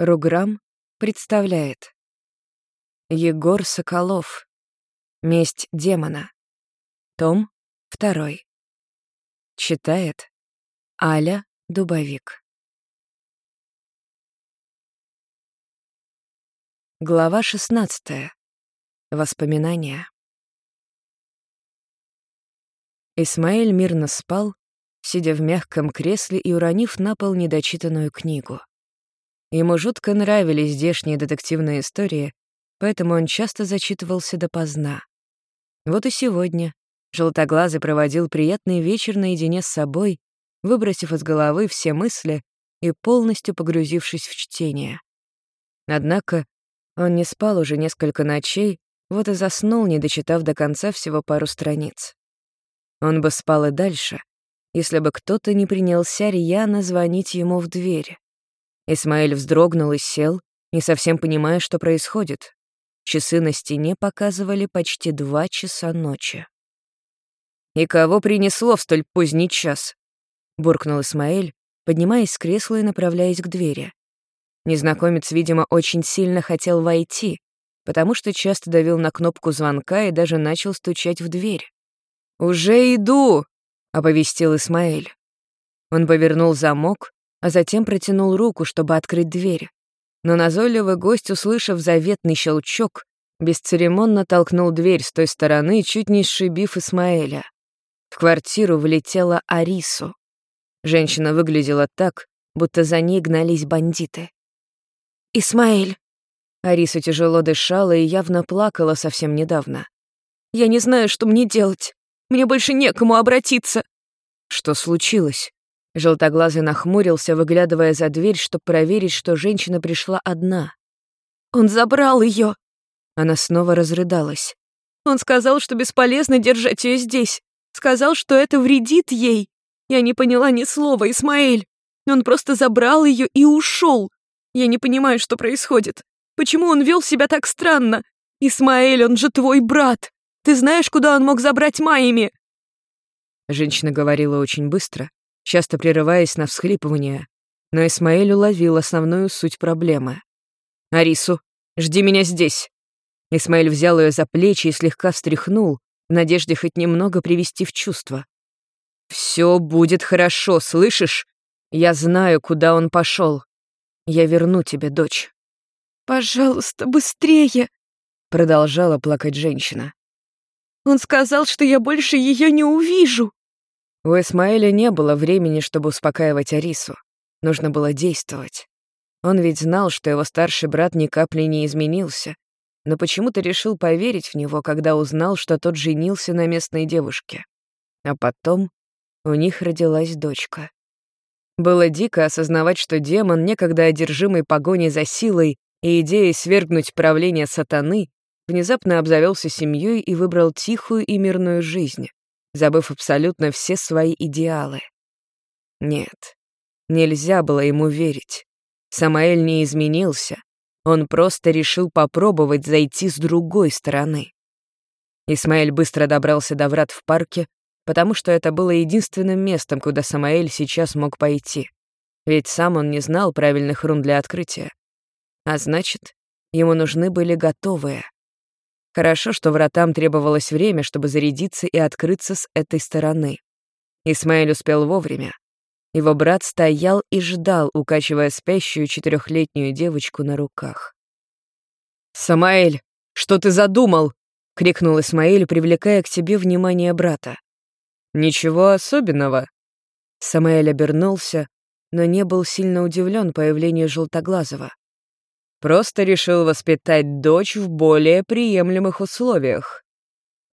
Руграм представляет. Егор Соколов. Месть демона. Том 2 Читает Аля Дубовик. Глава 16 Воспоминания. Исмаэль мирно спал, сидя в мягком кресле и уронив на пол недочитанную книгу. Ему жутко нравились здешние детективные истории, поэтому он часто зачитывался допоздна. Вот и сегодня Желтоглазый проводил приятный вечер наедине с собой, выбросив из головы все мысли и полностью погрузившись в чтение. Однако он не спал уже несколько ночей, вот и заснул, не дочитав до конца всего пару страниц. Он бы спал и дальше, если бы кто-то не принялся рьяно звонить ему в дверь. Исмаэль вздрогнул и сел, не совсем понимая, что происходит. Часы на стене показывали почти два часа ночи. «И кого принесло в столь поздний час?» — буркнул Исмаэль, поднимаясь с кресла и направляясь к двери. Незнакомец, видимо, очень сильно хотел войти, потому что часто давил на кнопку звонка и даже начал стучать в дверь. «Уже иду!» — оповестил Исмаэль. Он повернул замок, а затем протянул руку, чтобы открыть дверь. Но назойливый гость, услышав заветный щелчок, бесцеремонно толкнул дверь с той стороны, чуть не сшибив Исмаэля. В квартиру влетела Арису. Женщина выглядела так, будто за ней гнались бандиты. «Исмаэль!» Ариса тяжело дышала и явно плакала совсем недавно. «Я не знаю, что мне делать. Мне больше некому обратиться». «Что случилось?» Желтоглазый нахмурился, выглядывая за дверь, чтобы проверить, что женщина пришла одна. «Он забрал ее. Она снова разрыдалась. «Он сказал, что бесполезно держать ее здесь. Сказал, что это вредит ей. Я не поняла ни слова, Исмаэль. Он просто забрал ее и ушел. Я не понимаю, что происходит. Почему он вел себя так странно? Исмаэль, он же твой брат. Ты знаешь, куда он мог забрать Майями?» Женщина говорила очень быстро, часто прерываясь на всхлипывание, но Исмаэль уловил основную суть проблемы. «Арису, жди меня здесь!» Исмаэль взял ее за плечи и слегка встряхнул, в надежде хоть немного привести в чувство. «Все будет хорошо, слышишь? Я знаю, куда он пошел. Я верну тебе, дочь». «Пожалуйста, быстрее!» — продолжала плакать женщина. «Он сказал, что я больше ее не увижу!» У Эсмаэля не было времени, чтобы успокаивать Арису. Нужно было действовать. Он ведь знал, что его старший брат ни капли не изменился, но почему-то решил поверить в него, когда узнал, что тот женился на местной девушке. А потом у них родилась дочка. Было дико осознавать, что демон, некогда одержимый погоней за силой и идеей свергнуть правление сатаны, внезапно обзавелся семьей и выбрал тихую и мирную жизнь забыв абсолютно все свои идеалы. Нет, нельзя было ему верить. Самаэль не изменился, он просто решил попробовать зайти с другой стороны. Исмаэль быстро добрался до врат в парке, потому что это было единственным местом, куда Самаэль сейчас мог пойти. Ведь сам он не знал правильных рун для открытия. А значит, ему нужны были готовые. Хорошо, что вратам требовалось время, чтобы зарядиться и открыться с этой стороны. Исмаэль успел вовремя. Его брат стоял и ждал, укачивая спящую четырехлетнюю девочку на руках. «Самаэль, что ты задумал?» — крикнул Исмаэль, привлекая к себе внимание брата. «Ничего особенного». Самаэль обернулся, но не был сильно удивлен появлению Желтоглазого. Просто решил воспитать дочь в более приемлемых условиях.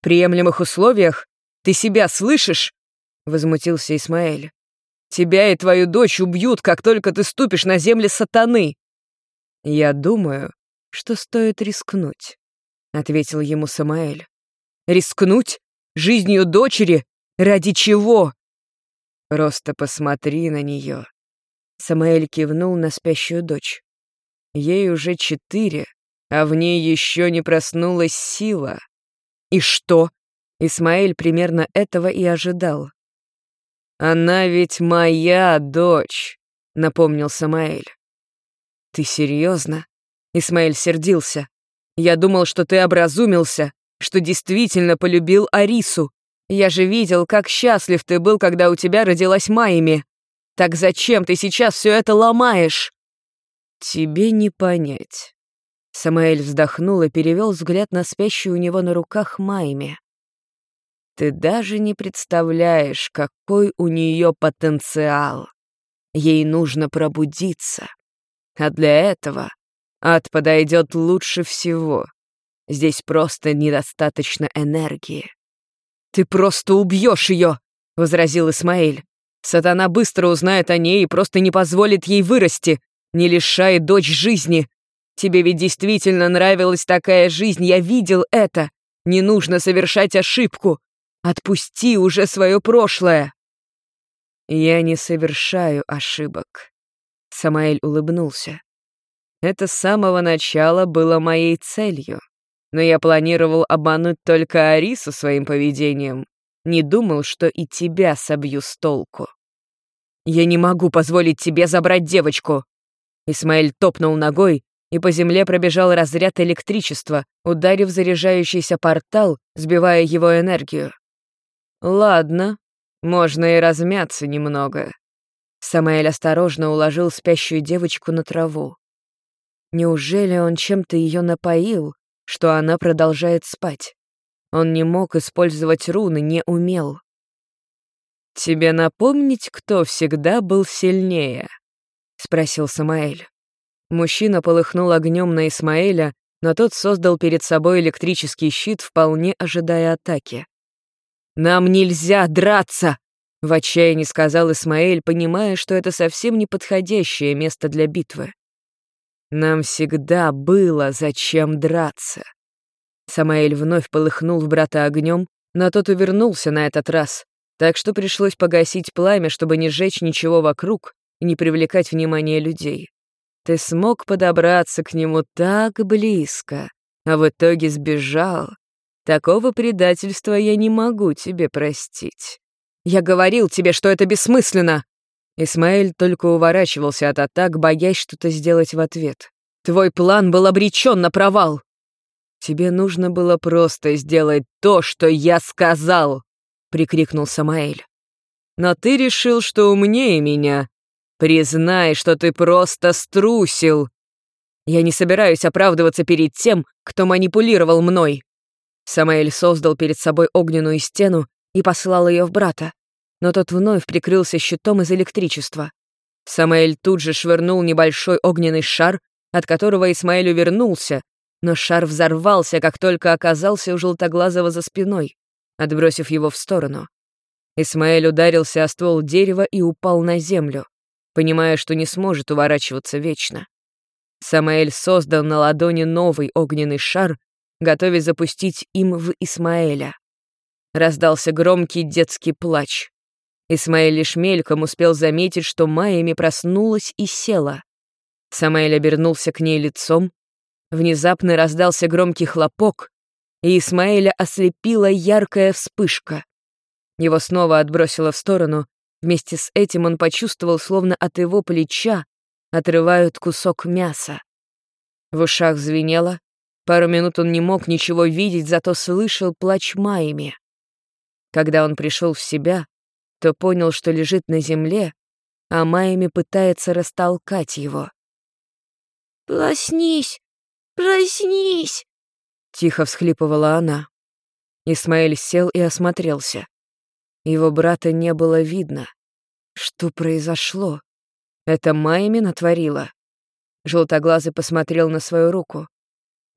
«Приемлемых условиях? Ты себя слышишь?» — возмутился Исмаэль. «Тебя и твою дочь убьют, как только ты ступишь на земли сатаны!» «Я думаю, что стоит рискнуть», — ответил ему Самаэль. «Рискнуть? Жизнью дочери? Ради чего?» «Просто посмотри на нее. Самаэль кивнул на спящую дочь. Ей уже четыре, а в ней еще не проснулась сила. И что? Исмаэль примерно этого и ожидал. «Она ведь моя дочь», — напомнил Самаэль. Ты серьезно? Исмаэль сердился. Я думал, что ты образумился, что действительно полюбил Арису. Я же видел, как счастлив ты был, когда у тебя родилась Майми. Так зачем ты сейчас все это ломаешь? Тебе не понять. Самаэль вздохнул и перевел взгляд на спящую у него на руках Майми. Ты даже не представляешь, какой у нее потенциал. Ей нужно пробудиться. А для этого ад подойдет лучше всего. Здесь просто недостаточно энергии. «Ты просто убьешь ее!» — возразил Исмаэль. «Сатана быстро узнает о ней и просто не позволит ей вырасти, не лишает дочь жизни. Тебе ведь действительно нравилась такая жизнь, я видел это. Не нужно совершать ошибку. Отпусти уже свое прошлое. Я не совершаю ошибок. Самаэль улыбнулся. Это с самого начала было моей целью. Но я планировал обмануть только Арису своим поведением. Не думал, что и тебя собью с толку. Я не могу позволить тебе забрать девочку. Исмаэль топнул ногой, и по земле пробежал разряд электричества, ударив заряжающийся портал, сбивая его энергию. «Ладно, можно и размяться немного». Самаэль осторожно уложил спящую девочку на траву. Неужели он чем-то ее напоил, что она продолжает спать? Он не мог использовать руны, не умел. «Тебе напомнить, кто всегда был сильнее?» — спросил Самаэль. Мужчина полыхнул огнем на Исмаэля, но тот создал перед собой электрический щит, вполне ожидая атаки. «Нам нельзя драться!» — в отчаянии сказал Исмаэль, понимая, что это совсем не подходящее место для битвы. «Нам всегда было зачем драться». Самаэль вновь полыхнул в брата огнем, но тот увернулся на этот раз, так что пришлось погасить пламя, чтобы не сжечь ничего вокруг и не привлекать внимание людей. Ты смог подобраться к нему так близко, а в итоге сбежал. Такого предательства я не могу тебе простить. Я говорил тебе, что это бессмысленно!» Исмаэль только уворачивался от атак, боясь что-то сделать в ответ. «Твой план был обречен на провал!» «Тебе нужно было просто сделать то, что я сказал!» — прикрикнул Самаэль. «Но ты решил, что умнее меня. Признай, что ты просто струсил!» «Я не собираюсь оправдываться перед тем, кто манипулировал мной. Самаэль создал перед собой огненную стену и послал ее в брата, но тот вновь прикрылся щитом из электричества. Самаэль тут же швырнул небольшой огненный шар, от которого Исмаэль увернулся, но шар взорвался, как только оказался у Желтоглазого за спиной, отбросив его в сторону. Исмаэль ударился о ствол дерева и упал на землю, понимая, что не сможет уворачиваться вечно. Самаэль создал на ладони новый огненный шар готовясь запустить им в Исмаэля. Раздался громкий детский плач. Исмаэль лишь мельком успел заметить, что Майями проснулась и села. Самаэль обернулся к ней лицом. Внезапно раздался громкий хлопок, и Исмаэля ослепила яркая вспышка. Его снова отбросило в сторону. Вместе с этим он почувствовал, словно от его плеча отрывают кусок мяса. В ушах звенело, Пару минут он не мог ничего видеть, зато слышал плач Майми. Когда он пришел в себя, то понял, что лежит на земле, а Майми пытается растолкать его. «Проснись! Проснись!» — тихо всхлипывала она. Исмаэль сел и осмотрелся. Его брата не было видно. Что произошло? Это Майми натворила? Желтоглазый посмотрел на свою руку.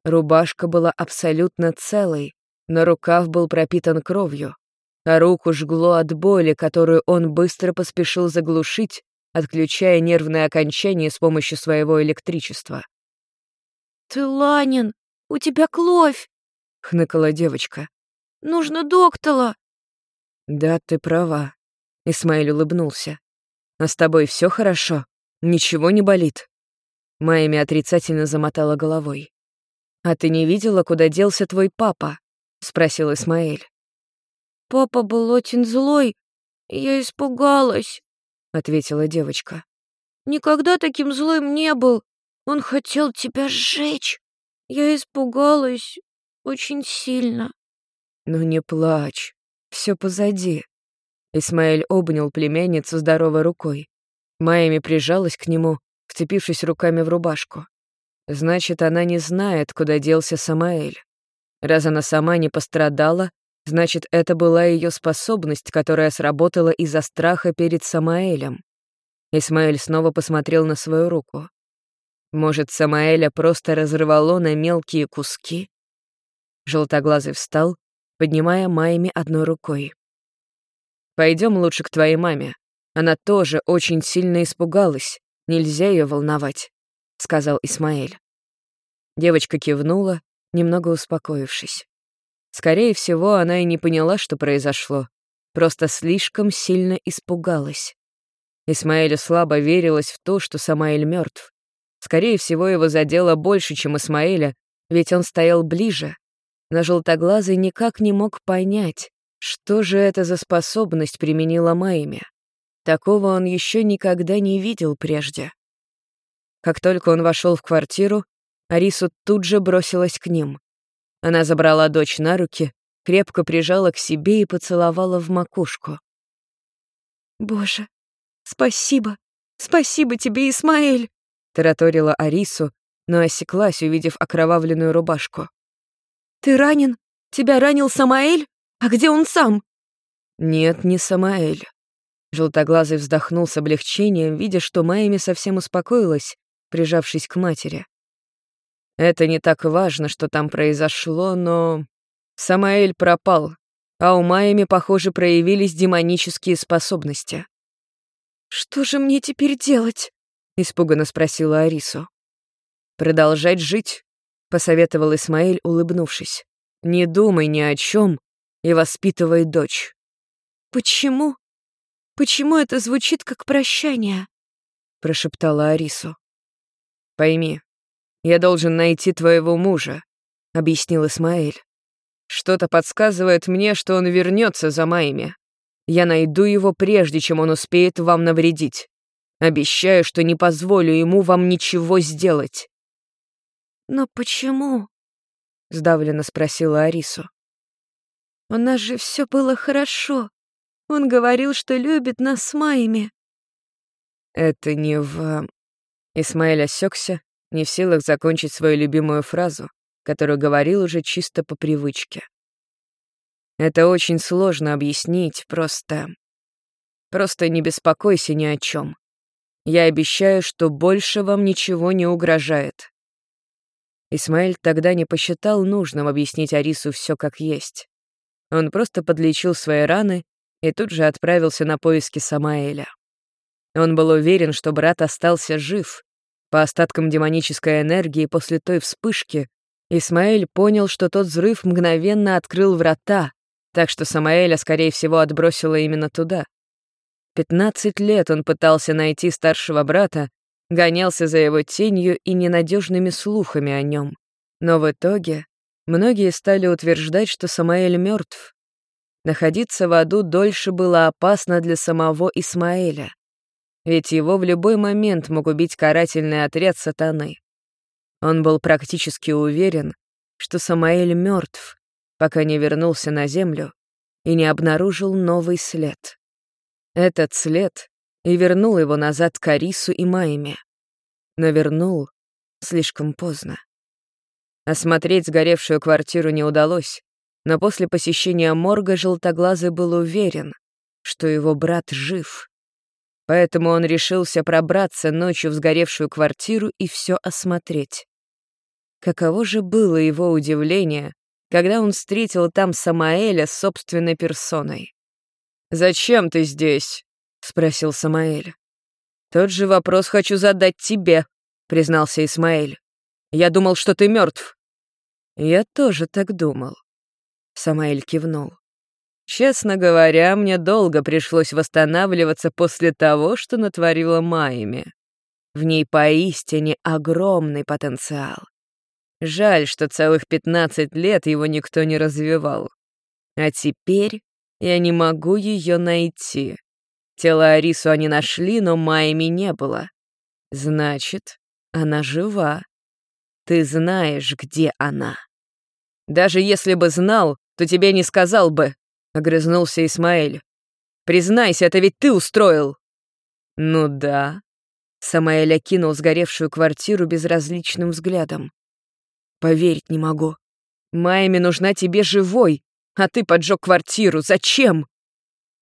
Рубашка была абсолютно целой, но рукав был пропитан кровью, а руку жгло от боли, которую он быстро поспешил заглушить, отключая нервное окончание с помощью своего электричества. «Ты ланин, у тебя кровь!» — хныкала девочка. «Нужно доктора!» «Да, ты права», — Исмаиль улыбнулся. «А с тобой все хорошо? Ничего не болит?» Майами отрицательно замотала головой. «А ты не видела, куда делся твой папа?» — спросил Исмаэль. «Папа был очень злой, я испугалась», — ответила девочка. «Никогда таким злым не был. Он хотел тебя сжечь. Я испугалась очень сильно. Ну не плачь, все позади. Исмаэль обнял племянницу здоровой рукой. Майами прижалась к нему, вцепившись руками в рубашку. Значит, она не знает, куда делся Самаэль. Раз она сама не пострадала, значит, это была ее способность, которая сработала из-за страха перед Самаэлем. Исмаэль снова посмотрел на свою руку. Может, Самаэля просто разорвало на мелкие куски? Желтоглазый встал, поднимая Майми одной рукой. Пойдем лучше к твоей маме. Она тоже очень сильно испугалась. Нельзя ее волновать», — сказал Исмаэль. Девочка кивнула, немного успокоившись. Скорее всего, она и не поняла, что произошло, просто слишком сильно испугалась. Исмаэлю слабо верилось в то, что Самаэль мертв. Скорее всего, его задело больше, чем Исмаэля, ведь он стоял ближе. Но желтоглазый никак не мог понять, что же это за способность применила Майми. Такого он еще никогда не видел прежде. Как только он вошел в квартиру, Арису тут же бросилась к ним. Она забрала дочь на руки, крепко прижала к себе и поцеловала в макушку. «Боже, спасибо! Спасибо тебе, Исмаэль!» — тараторила Арису, но осеклась, увидев окровавленную рубашку. «Ты ранен? Тебя ранил Самаэль? А где он сам?» «Нет, не Самаэль. Желтоглазый вздохнул с облегчением, видя, что Майами совсем успокоилась, прижавшись к матери. Это не так важно, что там произошло, но... Самаэль пропал, а у Майами, похоже, проявились демонические способности. «Что же мне теперь делать?» — испуганно спросила Арису. «Продолжать жить», — посоветовал Исмаэль, улыбнувшись. «Не думай ни о чем и воспитывай дочь». «Почему?» Почему это звучит как прощание?» — прошептала Арису. «Пойми, я должен найти твоего мужа», — объяснил Исмаэль. «Что-то подсказывает мне, что он вернется за Майми. Я найду его, прежде чем он успеет вам навредить. Обещаю, что не позволю ему вам ничего сделать». «Но почему?» — сдавленно спросила Арису. «У нас же все было хорошо. Он говорил, что любит нас с Майями». «Это не в...» Исмаэль осекся, не в силах закончить свою любимую фразу, которую говорил уже чисто по привычке. «Это очень сложно объяснить, просто... Просто не беспокойся ни о чем. Я обещаю, что больше вам ничего не угрожает». Исмаэль тогда не посчитал нужным объяснить Арису все как есть. Он просто подлечил свои раны и тут же отправился на поиски Самаэля. Он был уверен, что брат остался жив. По остаткам демонической энергии после той вспышки Исмаэль понял, что тот взрыв мгновенно открыл врата, так что Самаэля, скорее всего, отбросило именно туда. Пятнадцать лет он пытался найти старшего брата, гонялся за его тенью и ненадежными слухами о нем. Но в итоге многие стали утверждать, что Самаэль мертв, Находиться в аду дольше было опасно для самого Исмаэля, ведь его в любой момент мог убить карательный отряд сатаны. Он был практически уверен, что Самаэль мертв, пока не вернулся на землю и не обнаружил новый след. Этот след и вернул его назад к Арису и Майме. Но вернул слишком поздно. Осмотреть сгоревшую квартиру не удалось, но после посещения морга Желтоглазый был уверен, что его брат жив. Поэтому он решился пробраться ночью в сгоревшую квартиру и все осмотреть. Каково же было его удивление, когда он встретил там Самаэля с собственной персоной. «Зачем ты здесь?» — спросил Самаэль. «Тот же вопрос хочу задать тебе», — признался Исмаэль. «Я думал, что ты мертв. «Я тоже так думал», Самаэль кивнул. Честно говоря, мне долго пришлось восстанавливаться после того, что натворила Майми. В ней поистине огромный потенциал. Жаль, что целых 15 лет его никто не развивал. А теперь я не могу ее найти. Тело Арису они нашли, но Майми не было. Значит, Она жива. Ты знаешь, где она. Даже если бы знал, то тебе не сказал бы, — огрызнулся Исмаэль. Признайся, это ведь ты устроил. Ну да. Самаэль окинул сгоревшую квартиру безразличным взглядом. Поверить не могу. Майми нужна тебе живой, а ты поджег квартиру. Зачем?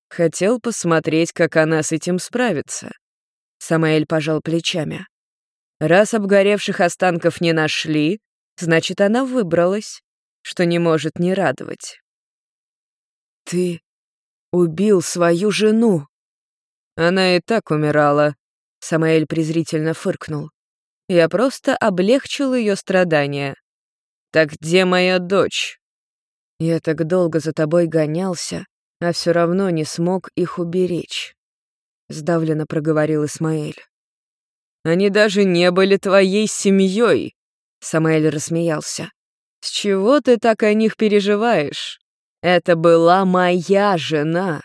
Хотел посмотреть, как она с этим справится. Самаэль пожал плечами. Раз обгоревших останков не нашли, значит, она выбралась, что не может не радовать. Ты убил свою жену. Она и так умирала. Самаэль презрительно фыркнул. Я просто облегчил ее страдания. Так где моя дочь? Я так долго за тобой гонялся, а все равно не смог их уберечь. Сдавленно проговорил Исмаэль. Они даже не были твоей семьей. Самаэль рассмеялся. С чего ты так о них переживаешь? Это была моя жена,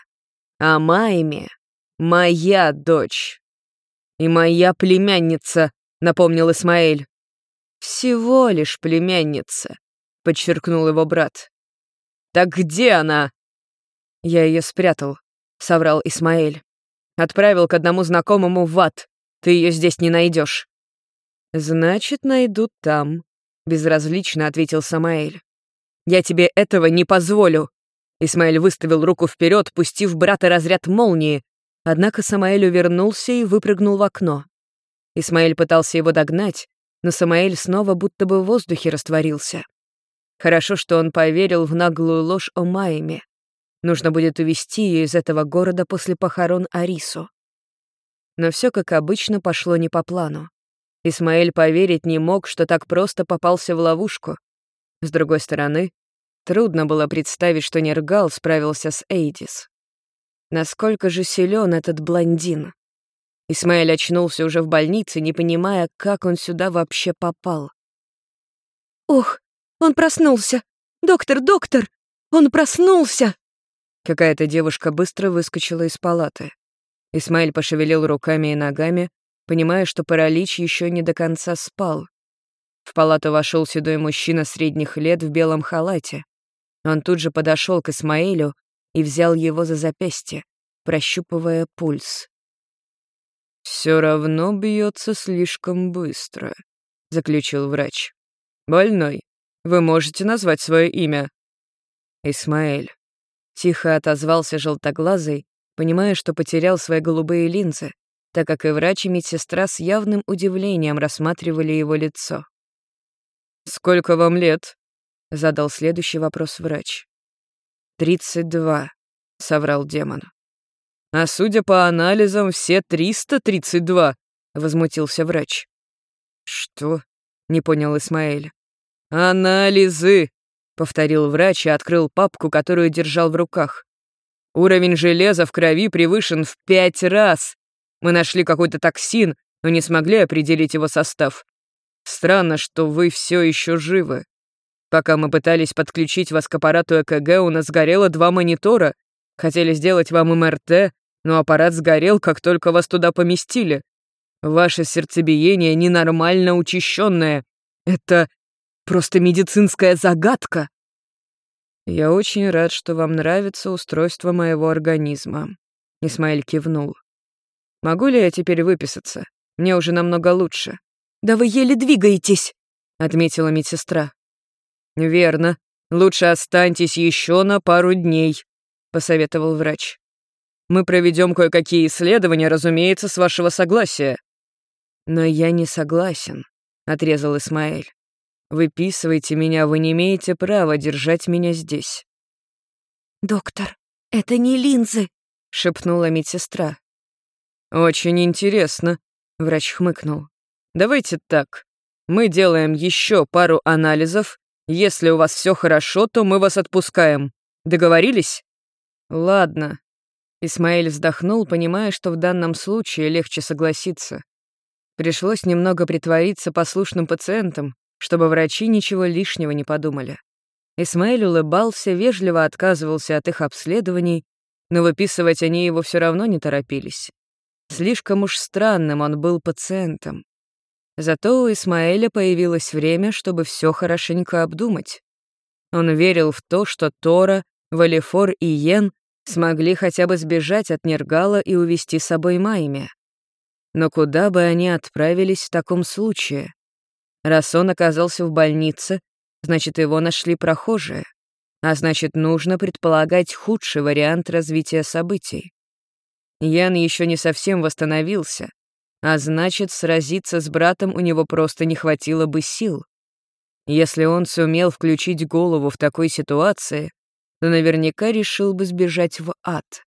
а Майми — моя дочь. И моя племянница, напомнил Исмаэль. Всего лишь племянница, подчеркнул его брат. Так где она? Я ее спрятал, соврал Исмаэль. Отправил к одному знакомому в ад. Ты ее здесь не найдешь. Значит, найдут там, безразлично ответил Самаэль. Я тебе этого не позволю. Исмаэль выставил руку вперед, пустив брата разряд молнии. Однако Самаэль увернулся и выпрыгнул в окно. Исмаэль пытался его догнать, но Самаэль снова будто бы в воздухе растворился. Хорошо, что он поверил в наглую ложь о Майме. Нужно будет увести ее из этого города после похорон Арису. Но все, как обычно, пошло не по плану. Исмаэль поверить не мог, что так просто попался в ловушку. С другой стороны, трудно было представить, что Нергал справился с Эйдис. Насколько же силен этот блондин? Исмаэль очнулся уже в больнице, не понимая, как он сюда вообще попал. «Ох, он проснулся! Доктор, доктор! Он проснулся!» Какая-то девушка быстро выскочила из палаты. Исмаэль пошевелил руками и ногами, понимая, что паралич еще не до конца спал. В палату вошел седой мужчина средних лет в белом халате. Он тут же подошел к Исмаэлю и взял его за запястье, прощупывая пульс. Все равно бьется слишком быстро, заключил врач. Больной, вы можете назвать свое имя? Исмаэль. Тихо отозвался желтоглазый, понимая, что потерял свои голубые линзы, так как и врач и медсестра с явным удивлением рассматривали его лицо. «Сколько вам лет?» — задал следующий вопрос врач. «Тридцать два», — соврал демон. «А судя по анализам, все триста тридцать два», — возмутился врач. «Что?» — не понял Исмаэль. «Анализы!» — повторил врач и открыл папку, которую держал в руках. «Уровень железа в крови превышен в пять раз. Мы нашли какой-то токсин, но не смогли определить его состав. Странно, что вы все еще живы. Пока мы пытались подключить вас к аппарату ЭКГ, у нас сгорело два монитора. Хотели сделать вам МРТ, но аппарат сгорел, как только вас туда поместили. Ваше сердцебиение ненормально учащенное. Это Просто медицинская загадка. Я очень рад, что вам нравится устройство моего организма. Исмаэль кивнул. Могу ли я теперь выписаться? Мне уже намного лучше. Да вы еле двигаетесь, отметила медсестра. Верно. Лучше останьтесь еще на пару дней, посоветовал врач. Мы проведем кое-какие исследования, разумеется, с вашего согласия. Но я не согласен, отрезал Исмаэль. Выписывайте меня, вы не имеете права держать меня здесь». «Доктор, это не линзы», — шепнула медсестра. «Очень интересно», — врач хмыкнул. «Давайте так. Мы делаем еще пару анализов. Если у вас все хорошо, то мы вас отпускаем. Договорились?» «Ладно». Исмаэль вздохнул, понимая, что в данном случае легче согласиться. Пришлось немного притвориться послушным пациентом, чтобы врачи ничего лишнего не подумали. Исмаэль улыбался, вежливо отказывался от их обследований, но выписывать они его все равно не торопились. Слишком уж странным он был пациентом. Зато у Исмаэля появилось время, чтобы все хорошенько обдумать. Он верил в то, что Тора, Валифор и Йен смогли хотя бы сбежать от Нергала и увести с собой Майми. Но куда бы они отправились в таком случае? Раз он оказался в больнице, значит, его нашли прохожие. А значит, нужно предполагать худший вариант развития событий. Ян еще не совсем восстановился, а значит, сразиться с братом у него просто не хватило бы сил. Если он сумел включить голову в такой ситуации, то наверняка решил бы сбежать в ад.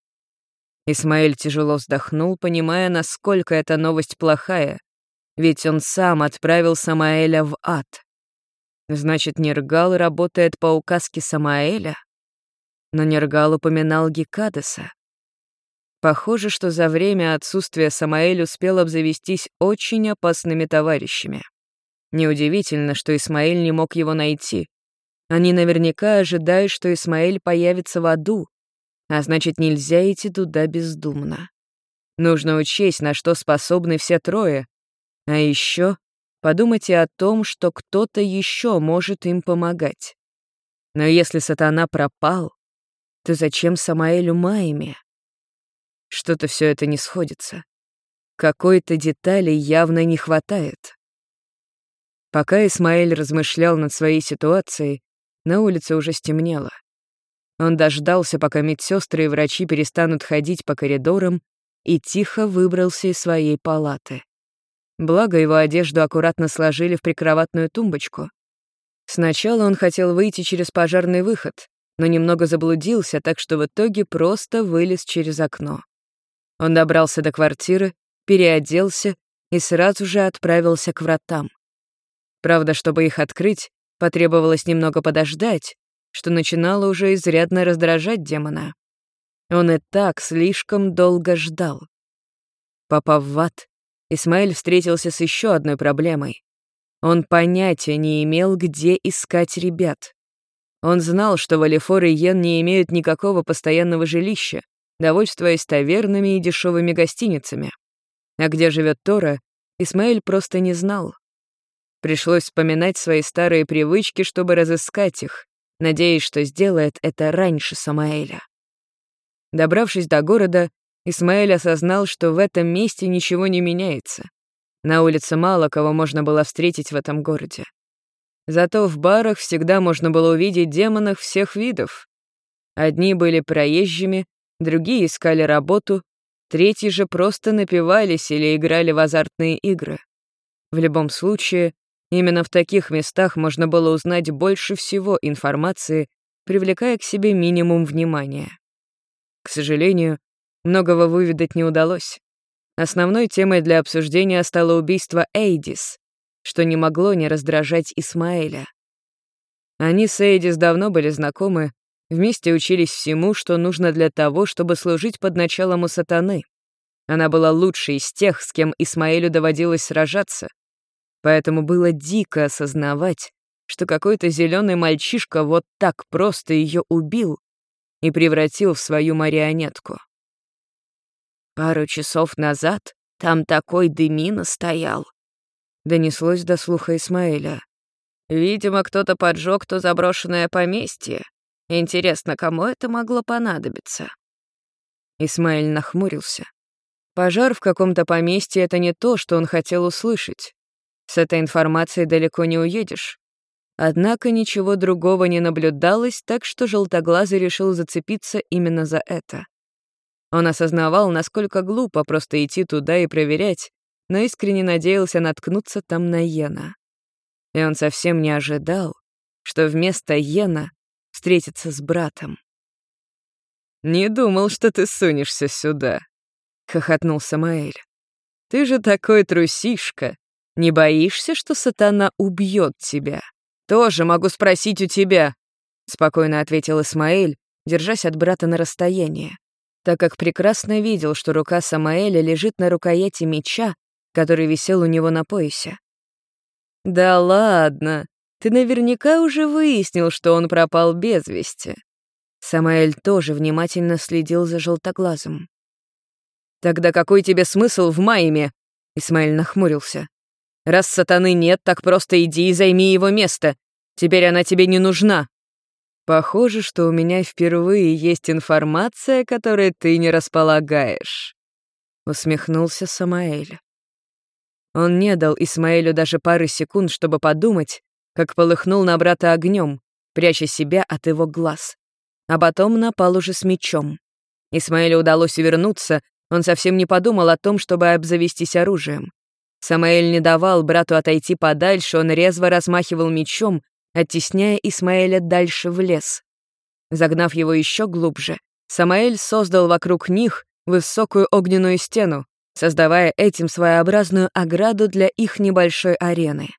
Исмаэль тяжело вздохнул, понимая, насколько эта новость плохая, ведь он сам отправил Самаэля в ад. Значит, Нергал работает по указке Самаэля? Но Нергал упоминал Гекадеса. Похоже, что за время отсутствия Самаэль успел обзавестись очень опасными товарищами. Неудивительно, что Исмаэль не мог его найти. Они наверняка ожидают, что Исмаэль появится в аду, а значит, нельзя идти туда бездумно. Нужно учесть, на что способны все трое. А еще подумайте о том, что кто-то еще может им помогать. Но если сатана пропал, то зачем Самаэлю Майме? Что-то все это не сходится. Какой-то детали явно не хватает. Пока Исмаэль размышлял над своей ситуацией, на улице уже стемнело. Он дождался, пока медсестры и врачи перестанут ходить по коридорам, и тихо выбрался из своей палаты. Благо, его одежду аккуратно сложили в прикроватную тумбочку. Сначала он хотел выйти через пожарный выход, но немного заблудился, так что в итоге просто вылез через окно. Он добрался до квартиры, переоделся и сразу же отправился к вратам. Правда, чтобы их открыть, потребовалось немного подождать, что начинало уже изрядно раздражать демона. Он и так слишком долго ждал. Попав в ад, Исмаэль встретился с еще одной проблемой. Он понятия не имел, где искать ребят. Он знал, что Валифор и Йен не имеют никакого постоянного жилища, довольствуясь тавернами и дешевыми гостиницами. А где живет Тора, Исмаэль просто не знал. Пришлось вспоминать свои старые привычки, чтобы разыскать их, надеясь, что сделает это раньше Самаэля. Добравшись до города, Исмаэль осознал, что в этом месте ничего не меняется. На улице мало кого можно было встретить в этом городе. Зато в барах всегда можно было увидеть демонов всех видов. Одни были проезжими, другие искали работу, третьи же просто напивались или играли в азартные игры. В любом случае, именно в таких местах можно было узнать больше всего информации, привлекая к себе минимум внимания. К сожалению, многого выведать не удалось. Основной темой для обсуждения стало убийство Эйдис, что не могло не раздражать Исмаэля. Они с Эйдис давно были знакомы, Вместе учились всему, что нужно для того, чтобы служить под началом у сатаны. Она была лучшей из тех, с кем Исмаэлю доводилось сражаться. Поэтому было дико осознавать, что какой-то зеленый мальчишка вот так просто ее убил и превратил в свою марионетку. Пару часов назад там такой дымина стоял. Донеслось до слуха Исмаэля. Видимо, кто-то поджег то заброшенное поместье, Интересно, кому это могло понадобиться? Исмаэль нахмурился. Пожар в каком-то поместье — это не то, что он хотел услышать. С этой информацией далеко не уедешь. Однако ничего другого не наблюдалось, так что Желтоглазый решил зацепиться именно за это. Он осознавал, насколько глупо просто идти туда и проверять, но искренне надеялся наткнуться там на Йена. И он совсем не ожидал, что вместо Йена встретиться с братом. «Не думал, что ты сунешься сюда», — хохотнул Самаэль. «Ты же такой трусишка. Не боишься, что сатана убьет тебя?» «Тоже могу спросить у тебя», — спокойно ответил Исмаэль, держась от брата на расстоянии, так как прекрасно видел, что рука Самаэля лежит на рукояти меча, который висел у него на поясе. «Да ладно, ты наверняка уже выяснил, что он пропал без вести». Самаэль тоже внимательно следил за желтоглазым. «Тогда какой тебе смысл в Майме?» Исмаэль нахмурился. Раз сатаны нет, так просто иди и займи его место. Теперь она тебе не нужна». «Похоже, что у меня впервые есть информация, которой ты не располагаешь», — усмехнулся Самаэль. Он не дал Исмаэлю даже пары секунд, чтобы подумать, как полыхнул на брата огнем, пряча себя от его глаз. А потом напал уже с мечом. Исмаэлю удалось увернуться, он совсем не подумал о том, чтобы обзавестись оружием. Самаэль не давал брату отойти подальше, он резво размахивал мечом, оттесняя Исмаэля дальше в лес. Загнав его еще глубже, Самаэль создал вокруг них высокую огненную стену, создавая этим своеобразную ограду для их небольшой арены.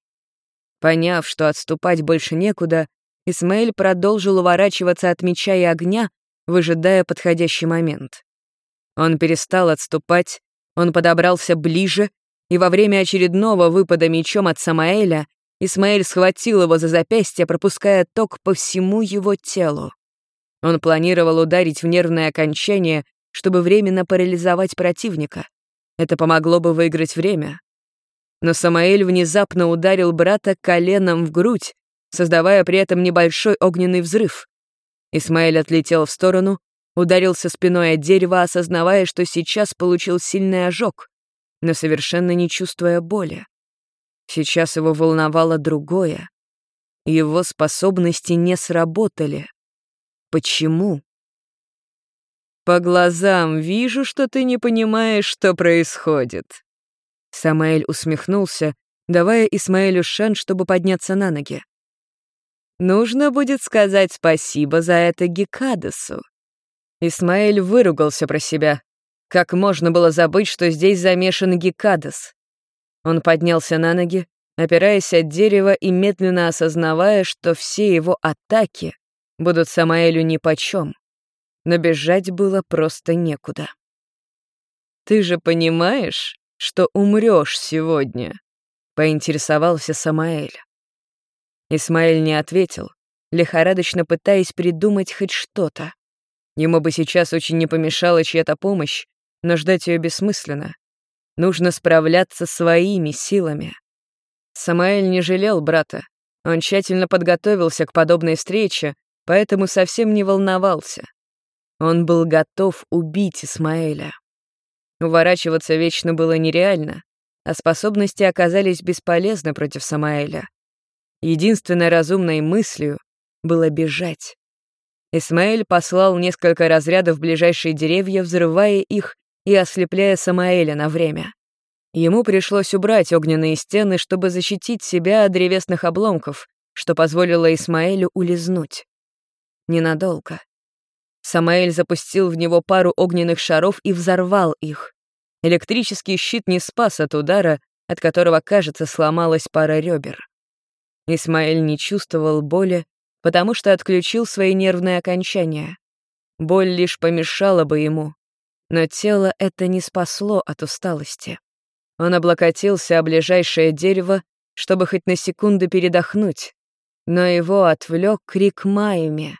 Поняв, что отступать больше некуда, Исмаэль продолжил уворачиваться от меча и огня, выжидая подходящий момент. Он перестал отступать, он подобрался ближе, и во время очередного выпада мечом от Самаэля Исмаэль схватил его за запястье, пропуская ток по всему его телу. Он планировал ударить в нервное окончание, чтобы временно парализовать противника. Это помогло бы выиграть время. Но Самаэль внезапно ударил брата коленом в грудь, создавая при этом небольшой огненный взрыв. Исмаэль отлетел в сторону, ударился спиной о дерево, осознавая, что сейчас получил сильный ожог, но совершенно не чувствуя боли. Сейчас его волновало другое. Его способности не сработали. Почему? «По глазам вижу, что ты не понимаешь, что происходит». Самаэль усмехнулся, давая Исмаэлю шанс, чтобы подняться на ноги. «Нужно будет сказать спасибо за это Гекадесу». Исмаэль выругался про себя. Как можно было забыть, что здесь замешан Гекадес? Он поднялся на ноги, опираясь от дерева и медленно осознавая, что все его атаки будут Самаэлю нипочем но бежать было просто некуда. «Ты же понимаешь, что умрешь сегодня?» — поинтересовался Самаэль. Исмаэль не ответил, лихорадочно пытаясь придумать хоть что-то. Ему бы сейчас очень не помешала чья-то помощь, но ждать ее бессмысленно. Нужно справляться своими силами. Самаэль не жалел брата. Он тщательно подготовился к подобной встрече, поэтому совсем не волновался. Он был готов убить Исмаэля. Уворачиваться вечно было нереально, а способности оказались бесполезны против Самаэля. Единственной разумной мыслью было бежать. Исмаэль послал несколько разрядов в ближайшие деревья, взрывая их и ослепляя Самаэля на время. Ему пришлось убрать огненные стены, чтобы защитить себя от древесных обломков, что позволило Исмаэлю улизнуть. Ненадолго. Самаэль запустил в него пару огненных шаров и взорвал их. Электрический щит не спас от удара, от которого, кажется, сломалась пара ребер. Исмаэль не чувствовал боли, потому что отключил свои нервные окончания. Боль лишь помешала бы ему, но тело это не спасло от усталости. Он облокотился о ближайшее дерево, чтобы хоть на секунду передохнуть, но его отвлек крик Майми.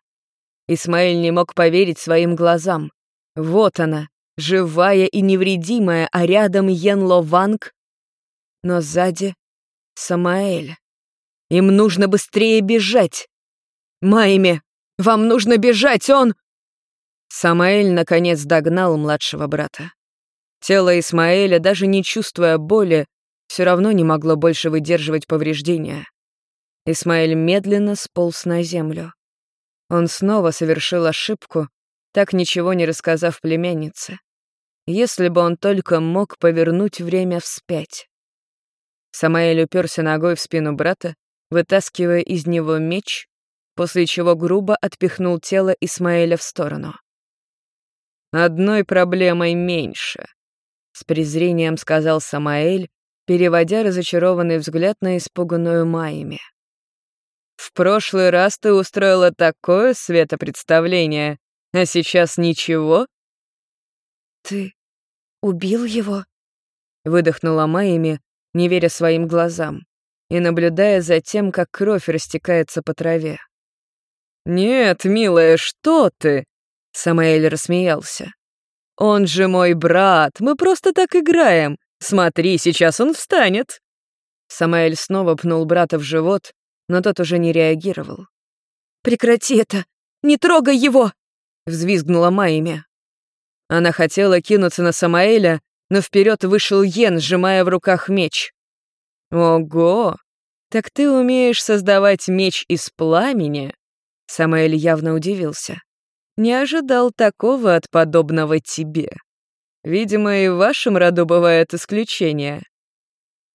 Исмаэль не мог поверить своим глазам. Вот она, живая и невредимая, а рядом Йенло Ванг. Но сзади — Самаэль. Им нужно быстрее бежать. Майме, вам нужно бежать, он... Самаэль, наконец, догнал младшего брата. Тело Исмаэля, даже не чувствуя боли, все равно не могло больше выдерживать повреждения. Исмаэль медленно сполз на землю. Он снова совершил ошибку, так ничего не рассказав племяннице. Если бы он только мог повернуть время вспять. Самаэль уперся ногой в спину брата, вытаскивая из него меч, после чего грубо отпихнул тело Исмаэля в сторону. «Одной проблемой меньше», — с презрением сказал Самаэль, переводя разочарованный взгляд на испуганную Майями. В прошлый раз ты устроила такое светопредставление, а сейчас ничего?» «Ты убил его?» Выдохнула Майями, не веря своим глазам, и наблюдая за тем, как кровь растекается по траве. «Нет, милая, что ты?» Самаэль рассмеялся. «Он же мой брат, мы просто так играем. Смотри, сейчас он встанет». Самаэль снова пнул брата в живот, но тот уже не реагировал. «Прекрати это! Не трогай его!» — взвизгнула Майми. Она хотела кинуться на Самаэля, но вперед вышел Йен, сжимая в руках меч. «Ого! Так ты умеешь создавать меч из пламени?» Самаэль явно удивился. «Не ожидал такого от подобного тебе. Видимо, и в вашем роду бывает исключение».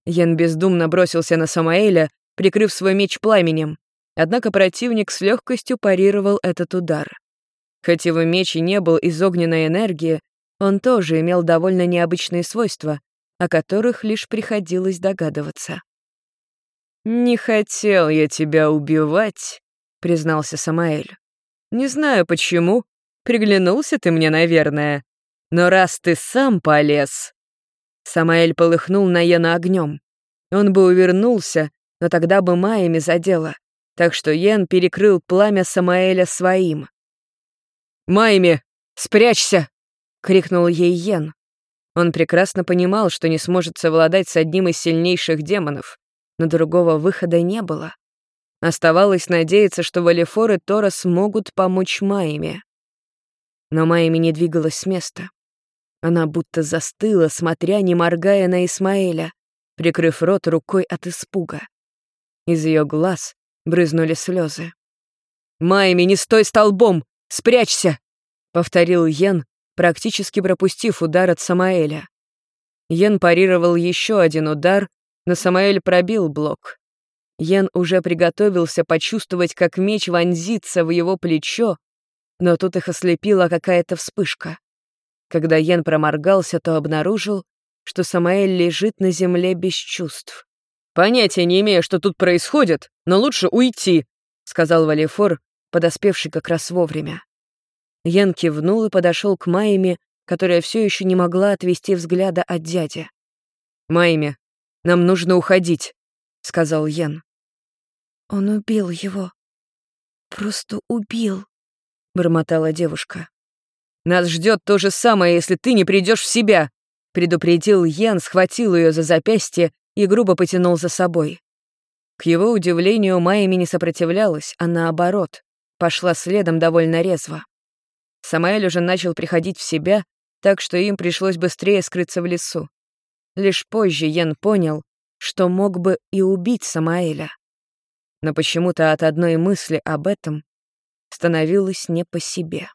Йен бездумно бросился на Самаэля, прикрыв свой меч пламенем. Однако противник с легкостью парировал этот удар. Хоть его меч и не был из огненной энергии, он тоже имел довольно необычные свойства, о которых лишь приходилось догадываться. «Не хотел я тебя убивать», — признался Самаэль. «Не знаю почему. Приглянулся ты мне, наверное. Но раз ты сам полез...» Самаэль полыхнул на Йена огнем. Он бы увернулся, но тогда бы Майями задело, так что Йен перекрыл пламя Самаэля своим. «Майми, спрячься!» — крикнул ей Йен. Он прекрасно понимал, что не сможет совладать с одним из сильнейших демонов, но другого выхода не было. Оставалось надеяться, что Валифор и Тора смогут помочь Майме. Но Майми не двигалась с места. Она будто застыла, смотря, не моргая на Исмаэля, прикрыв рот рукой от испуга. Из ее глаз брызнули слезы. «Майми, не стой столбом! Спрячься!» — повторил Йен, практически пропустив удар от Самаэля. Йен парировал еще один удар, но Самаэль пробил блок. Йен уже приготовился почувствовать, как меч вонзится в его плечо, но тут их ослепила какая-то вспышка. Когда Йен проморгался, то обнаружил, что Самаэль лежит на земле без чувств. «Понятия не имею, что тут происходит, но лучше уйти», — сказал Валифор, подоспевший как раз вовремя. Йен кивнул и подошел к Майме, которая все еще не могла отвести взгляда от дяди. «Майме, нам нужно уходить», — сказал Йен. «Он убил его. Просто убил», — бормотала девушка. Нас ждет то же самое, если ты не придешь в себя», — предупредил Йен, схватил ее за запястье и грубо потянул за собой. К его удивлению, Майами не сопротивлялась, а наоборот, пошла следом довольно резво. Самаэль уже начал приходить в себя, так что им пришлось быстрее скрыться в лесу. Лишь позже Йен понял, что мог бы и убить Самаэля. Но почему-то от одной мысли об этом становилось не по себе.